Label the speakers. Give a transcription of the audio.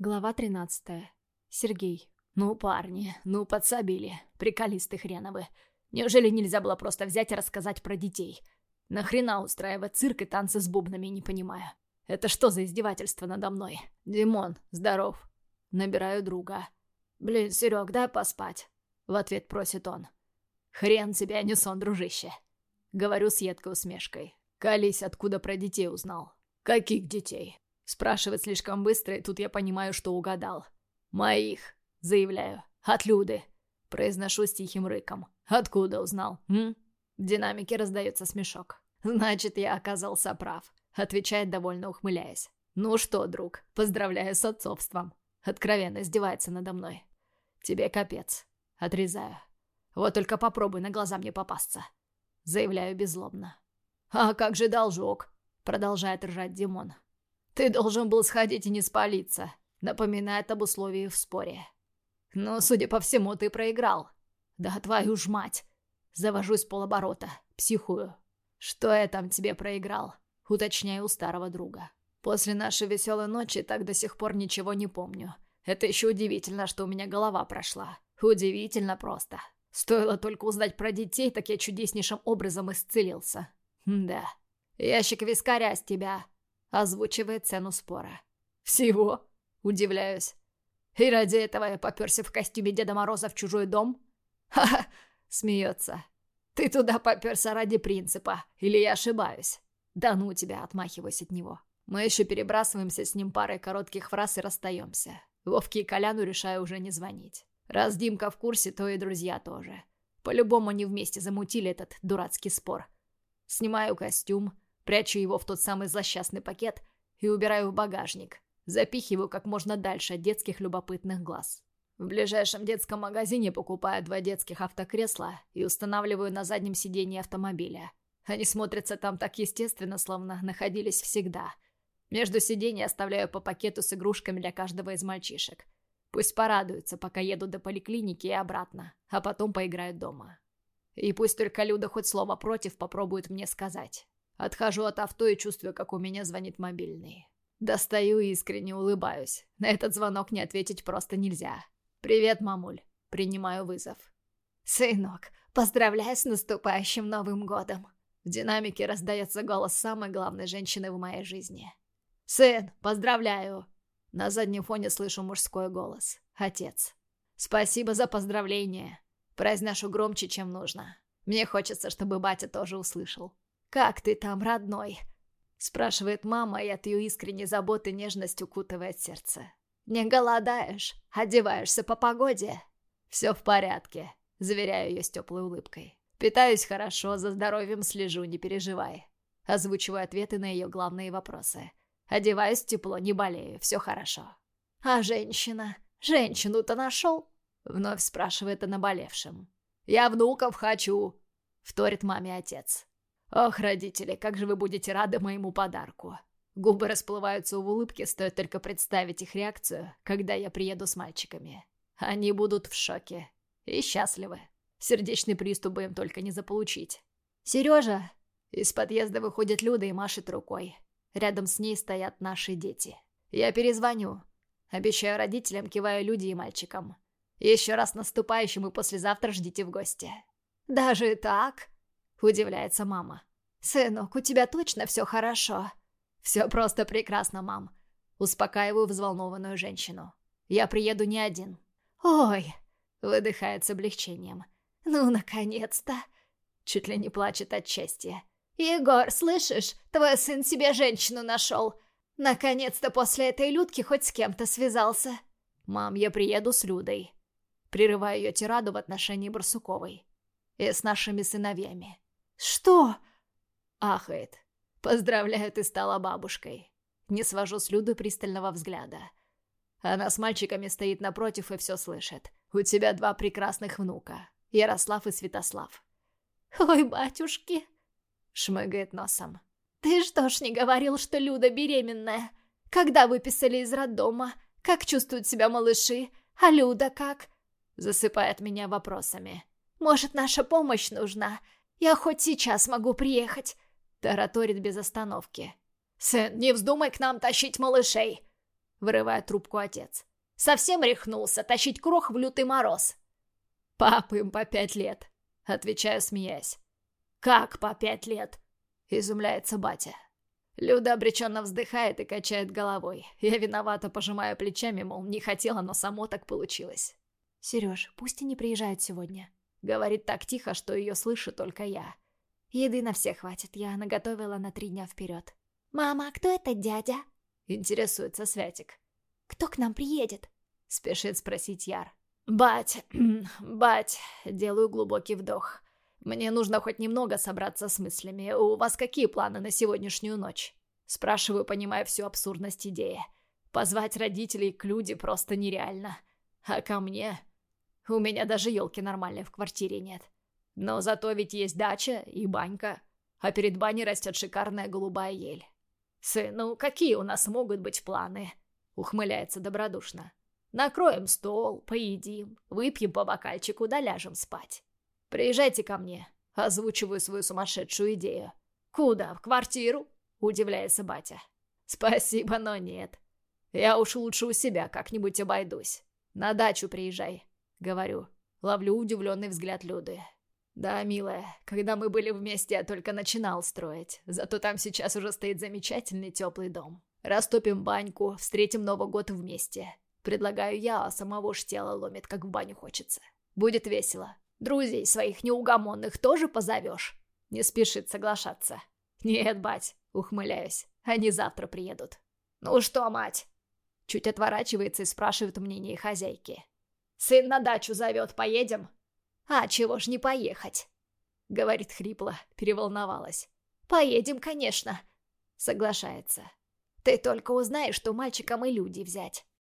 Speaker 1: Глава 13. Сергей.
Speaker 2: «Ну, парни, ну подсобили. Приколисты хреновы. Неужели нельзя было просто взять и рассказать про детей? Нахрена устраивать цирк и танцы с бубнами, не понимаю. Это что за издевательство надо мной? Димон, здоров. Набираю друга. Блин, Серег, дай поспать. В ответ просит он. Хрен тебя, не сон, дружище. Говорю с едкой усмешкой. Колись, откуда про детей узнал. Каких детей? Спрашивает слишком быстро, и тут я понимаю, что угадал. «Моих», — заявляю. «От Люды». Произношу с тихим рыком. «Откуда узнал, м?» В динамике раздается смешок. «Значит, я оказался прав», — отвечает, довольно ухмыляясь. «Ну что, друг, поздравляю с отцовством». Откровенно издевается надо мной. «Тебе капец». Отрезаю. «Вот только попробуй на глаза мне попасться». Заявляю беззлобно. «А как же должок?» Продолжает ржать Димон. «Ты должен был сходить и не спалиться», — напоминает об условии в споре. «Но, судя по всему, ты проиграл». «Да твою ж мать!» Завожусь полоборота, психую. «Что я там тебе проиграл?» — уточняю у старого друга. «После нашей веселой ночи так до сих пор ничего не помню. Это еще удивительно, что у меня голова прошла. Удивительно просто. Стоило только узнать про детей, так я чудеснейшим образом исцелился. да. Ящик вискаря с тебя озвучивает цену спора. «Всего?» – удивляюсь. «И ради этого я поперся в костюме Деда Мороза в чужой дом?» «Ха-ха!» – смеется. «Ты туда поперся ради принципа, или я ошибаюсь?» «Да ну тебя!» – отмахиваюсь от него. Мы еще перебрасываемся с ним парой коротких фраз и расстаемся. Вовке и Коляну решаю уже не звонить. Раз Димка в курсе, то и друзья тоже. По-любому они вместе замутили этот дурацкий спор. Снимаю костюм, Прячу его в тот самый злосчастный пакет и убираю в багажник. Запихиваю как можно дальше от детских любопытных глаз. В ближайшем детском магазине покупаю два детских автокресла и устанавливаю на заднем сиденье автомобиля. Они смотрятся там так естественно, словно находились всегда. Между сидений оставляю по пакету с игрушками для каждого из мальчишек. Пусть порадуются, пока еду до поликлиники и обратно, а потом поиграют дома. И пусть только Люда хоть слово против попробует мне сказать. Отхожу от авто и чувствую, как у меня звонит мобильный. Достаю и искренне улыбаюсь. На этот звонок не ответить просто нельзя. «Привет, мамуль». Принимаю вызов.
Speaker 3: «Сынок, поздравляю с наступающим Новым годом!»
Speaker 2: В динамике раздается голос самой главной женщины в моей жизни. «Сын, поздравляю!» На заднем фоне слышу мужской голос. Отец. «Спасибо за поздравление!» Произношу громче, чем нужно. Мне хочется, чтобы батя тоже услышал.
Speaker 3: «Как ты там, родной?»
Speaker 2: Спрашивает мама, и от ее искренней заботы нежность укутывает сердце.
Speaker 3: «Не голодаешь? Одеваешься по погоде?»
Speaker 2: «Все в порядке», — заверяю ее с теплой улыбкой. «Питаюсь хорошо, за здоровьем слежу, не переживай». Озвучиваю ответы на ее главные вопросы. «Одеваюсь тепло, не болею, все хорошо».
Speaker 3: «А женщина? Женщину-то нашел?»
Speaker 2: Вновь спрашивает о наболевшем. «Я внуков хочу», — вторит маме отец. Ох, родители, как же вы будете рады моему подарку. Губы расплываются в улыбке, стоит только представить их реакцию, когда я приеду с мальчиками. Они будут в шоке. И счастливы. Сердечный приступ бы им только не заполучить. «Сережа!» Из подъезда выходит Люда и машет рукой. Рядом с ней стоят наши дети. Я перезвоню. Обещаю родителям, киваю Люде и мальчикам. Еще раз наступающим и послезавтра ждите в гости.
Speaker 3: «Даже так?»
Speaker 2: — удивляется мама.
Speaker 3: «Сынок, у тебя точно все хорошо?»
Speaker 2: «Все просто прекрасно, мам». Успокаиваю взволнованную женщину. «Я приеду не один».
Speaker 3: «Ой!»
Speaker 2: — выдыхает с облегчением.
Speaker 3: «Ну, наконец-то!»
Speaker 2: Чуть ли не плачет от счастья.
Speaker 3: «Егор, слышишь? Твой сын себе женщину нашел. Наконец-то после этой Людки хоть с кем-то связался».
Speaker 2: «Мам, я приеду с Людой». Прерываю ее тираду в отношении Барсуковой. И с нашими сыновьями.
Speaker 3: «Что?»
Speaker 2: Ахает. «Поздравляю, ты стала бабушкой». Не свожу с Люды пристального взгляда. Она с мальчиками стоит напротив и все слышит. «У тебя два прекрасных внука. Ярослав и Святослав».
Speaker 3: «Ой, батюшки!»
Speaker 2: Шмыгает носом.
Speaker 3: «Ты что ж не говорил, что Люда беременная? Когда выписали из роддома? Как чувствуют себя малыши? А Люда как?»
Speaker 2: Засыпает меня вопросами.
Speaker 3: «Может, наша помощь нужна? Я хоть сейчас могу приехать!»
Speaker 2: Тараторит без остановки. «Сын, не вздумай к нам тащить малышей!» — вырывает трубку отец. «Совсем рехнулся тащить крох в лютый мороз». «Папа им по пять лет», — отвечаю, смеясь. «Как по пять лет?» — изумляется батя. Люда обреченно вздыхает и качает головой. Я виновата, пожимаю плечами, мол, не хотела, но само так получилось.
Speaker 1: «Сереж, пусть и не приезжают сегодня», —
Speaker 2: говорит так тихо, что ее слышу только я.
Speaker 1: «Еды на всех хватит, я наготовила на три дня вперед».
Speaker 3: «Мама, а кто это дядя?»
Speaker 2: — интересуется Святик.
Speaker 3: «Кто к нам приедет?»
Speaker 2: — спешит спросить Яр. «Бать, бать», — делаю глубокий вдох. «Мне нужно хоть немного собраться с мыслями. У вас какие планы на сегодняшнюю ночь?» Спрашиваю, понимая всю абсурдность идеи. Позвать родителей к люди просто нереально. А ко мне? У меня даже елки нормальной в квартире нет. Но зато ведь есть дача и банька. А перед баней растет шикарная голубая ель. «Сын, ну какие у нас могут быть планы?» Ухмыляется добродушно. «Накроем стол, поедим, выпьем по бокальчику да ляжем спать. Приезжайте ко мне». Озвучиваю свою сумасшедшую идею. «Куда? В квартиру?» Удивляется батя. «Спасибо, но нет. Я уж лучше у себя как-нибудь обойдусь. На дачу приезжай», — говорю. Ловлю удивленный взгляд Люды. «Да, милая, когда мы были вместе, я только начинал строить. Зато там сейчас уже стоит замечательный теплый дом. Растопим баньку, встретим Новый год вместе. Предлагаю я, а самого ж тело ломит, как в баню хочется. Будет весело. Друзей своих неугомонных тоже позовешь?» Не спешит соглашаться. «Нет, бать», — ухмыляюсь, — «они завтра приедут». «Ну что, мать?» Чуть отворачивается и спрашивает мнение хозяйки. «Сын на дачу зовет, поедем?» «А чего ж не поехать?» Говорит хрипло, переволновалась. «Поедем, конечно», — соглашается. «Ты только узнаешь, что мальчикам и люди взять.